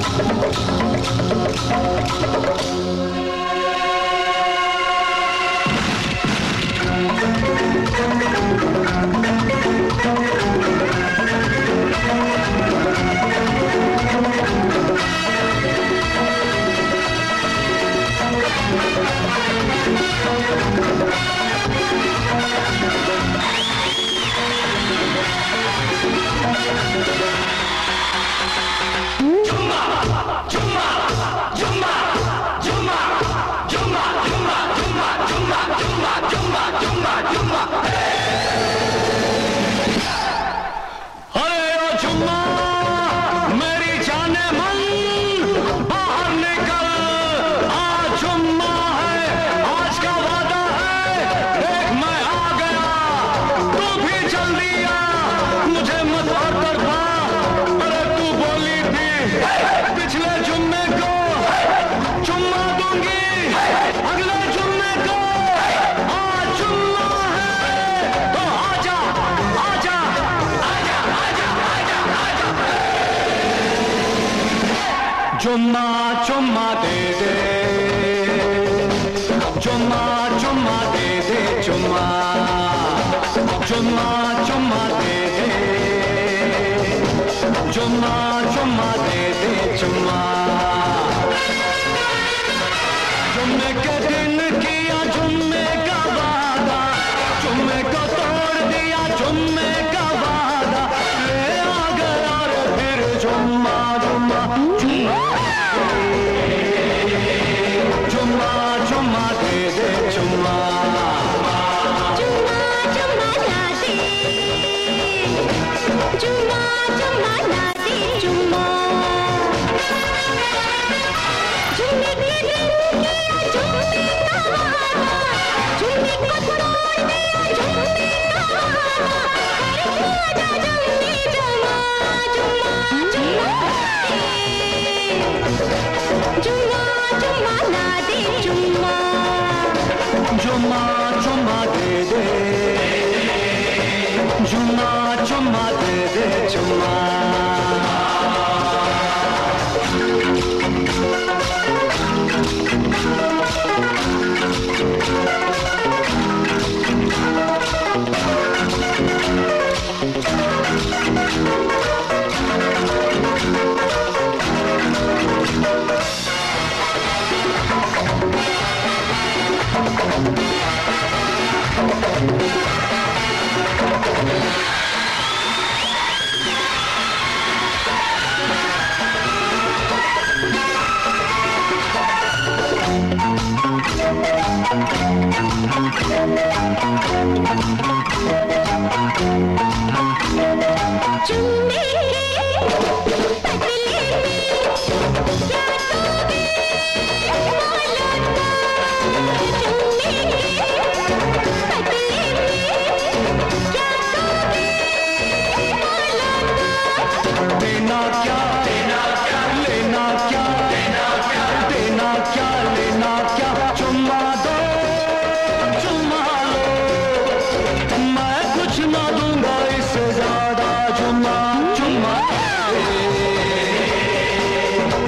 Thank you. पिछले जुम्मे को चुम्मा दूँगी। अगले जुम्मे को आज जुम्मा है। तो आजा आजा आजा आजा आजा जुम्मा चुम्मा दे दे। चुम्मा चुम्मा दे दे, चुम्मा। चुम्मा चुम्मा दे दे। चुम्मा चुम्मा दे दे चुम्मा। जुम्मे के दिन किया, जुम्मे का वादा। जुम्मे को तोड़ दिया, जुम्मे का वादा। ले आ गया फिर जुम्मा जुम्मा।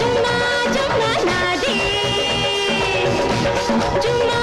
जुम्मा चुम्मा ना दे चुम्मा